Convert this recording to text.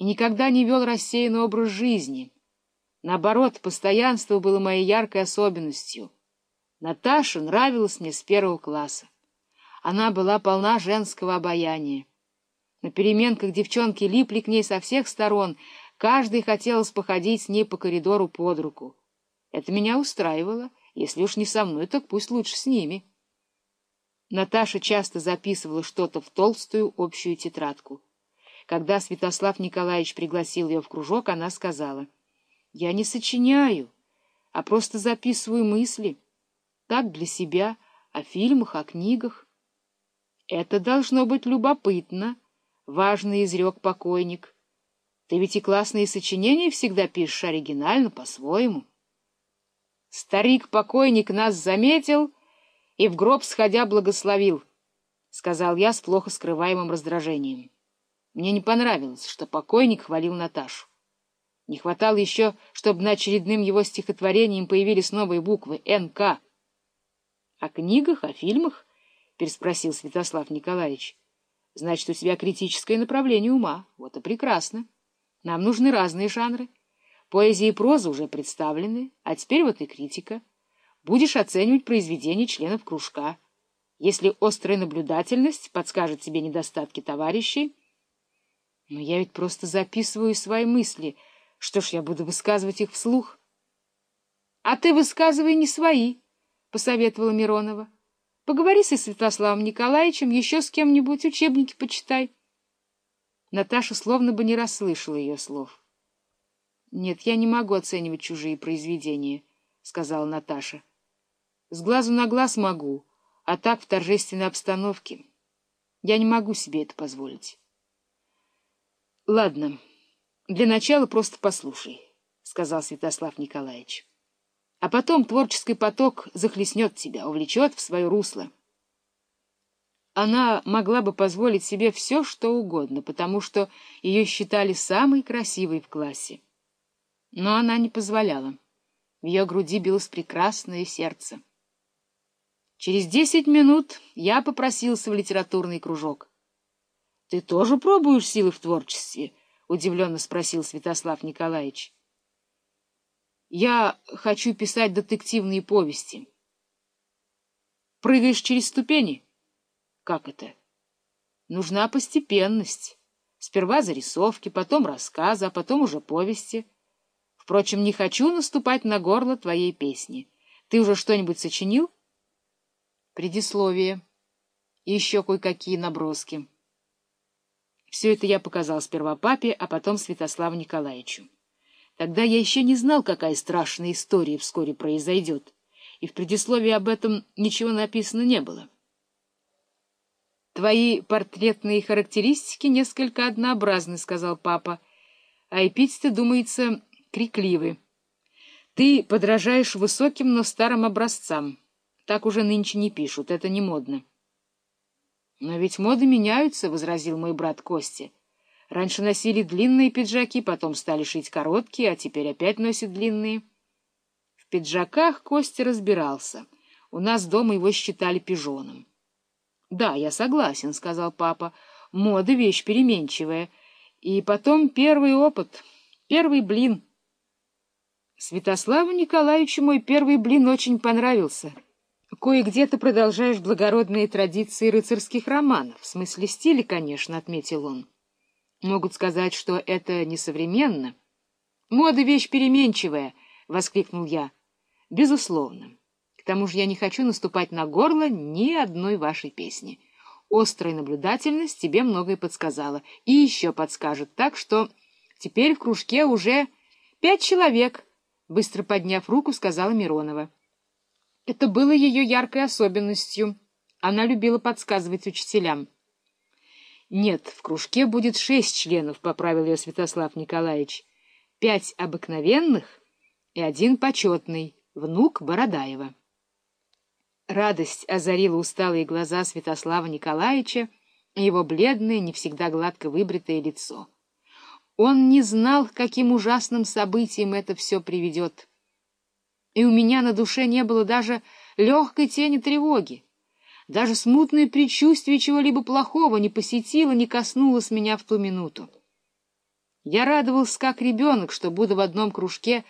и никогда не вел рассеянный образ жизни. Наоборот, постоянство было моей яркой особенностью. Наташа нравилась мне с первого класса. Она была полна женского обаяния. На переменках девчонки липли к ней со всех сторон, каждый хотелось походить с ней по коридору под руку. Это меня устраивало, если уж не со мной, так пусть лучше с ними. Наташа часто записывала что-то в толстую общую тетрадку. Когда Святослав Николаевич пригласил ее в кружок, она сказала, «Я не сочиняю, а просто записываю мысли. Так для себя, о фильмах, о книгах». «Это должно быть любопытно», — важно изрек покойник. «Ты ведь и классные сочинения всегда пишешь оригинально, по-своему». Старик-покойник нас заметил и в гроб сходя благословил, — сказал я с плохо скрываемым раздражением. Мне не понравилось, что покойник хвалил Наташу. Не хватало еще, чтобы на очередным его стихотворением появились новые буквы «НК». — О книгах, о фильмах? — переспросил Святослав Николаевич. — Значит, у тебя критическое направление ума. Вот и прекрасно. Нам нужны разные жанры. Поэзия и проза уже представлены, а теперь вот и критика. Будешь оценивать произведения членов кружка. Если острая наблюдательность подскажет тебе недостатки товарищей... Но я ведь просто записываю свои мысли. Что ж, я буду высказывать их вслух? — А ты высказывай не свои, — посоветовала Миронова. — Поговори со Святославом Николаевичем, еще с кем-нибудь учебники почитай. Наташа словно бы не расслышала ее слов. — Нет, я не могу оценивать чужие произведения, — сказала Наташа. — С глазу на глаз могу, а так в торжественной обстановке. Я не могу себе это позволить. — Ладно, для начала просто послушай, — сказал Святослав Николаевич. — А потом творческий поток захлестнет тебя, увлечет в свое русло. Она могла бы позволить себе все, что угодно, потому что ее считали самой красивой в классе. Но она не позволяла. В ее груди билось прекрасное сердце. Через десять минут я попросился в литературный кружок. — Ты тоже пробуешь силы в творчестве? — удивленно спросил Святослав Николаевич. — Я хочу писать детективные повести. — Прыгаешь через ступени? — Как это? — Нужна постепенность. Сперва зарисовки, потом рассказы, а потом уже повести — Впрочем, не хочу наступать на горло твоей песни. Ты уже что-нибудь сочинил? Предисловие. И еще кое-какие наброски. Все это я показал сперва папе, а потом Святославу Николаевичу. Тогда я еще не знал, какая страшная история вскоре произойдет, и в предисловии об этом ничего написано не было. «Твои портретные характеристики несколько однообразны», — сказал папа, — «а эпитеты, думается, крикливы. Ты подражаешь высоким, но старым образцам. Так уже нынче не пишут, это не модно. — Но ведь моды меняются, — возразил мой брат Костя. Раньше носили длинные пиджаки, потом стали шить короткие, а теперь опять носят длинные. В пиджаках Костя разбирался. У нас дома его считали пижоном. — Да, я согласен, — сказал папа. — Мода — вещь переменчивая. И потом первый опыт, первый блин — Святославу Николаевичу мой первый блин очень понравился. Кое-где ты продолжаешь благородные традиции рыцарских романов, в смысле стиля, конечно, — отметил он. Могут сказать, что это несовременно. Мода — вещь переменчивая, — воскликнул я. Безусловно. К тому же я не хочу наступать на горло ни одной вашей песни. Острая наблюдательность тебе многое подсказала и еще подскажет, так что теперь в кружке уже пять человек — Быстро подняв руку, сказала Миронова. Это было ее яркой особенностью. Она любила подсказывать учителям. «Нет, в кружке будет шесть членов», — поправил ее Святослав Николаевич. «Пять обыкновенных и один почетный, внук Бородаева». Радость озарила усталые глаза Святослава Николаевича и его бледное, не всегда гладко выбритое лицо. Он не знал, каким ужасным событием это все приведет. И у меня на душе не было даже легкой тени тревоги. Даже смутное предчувствие чего-либо плохого не посетило, не коснулось меня в ту минуту. Я радовался как ребенок, что буду в одном кружке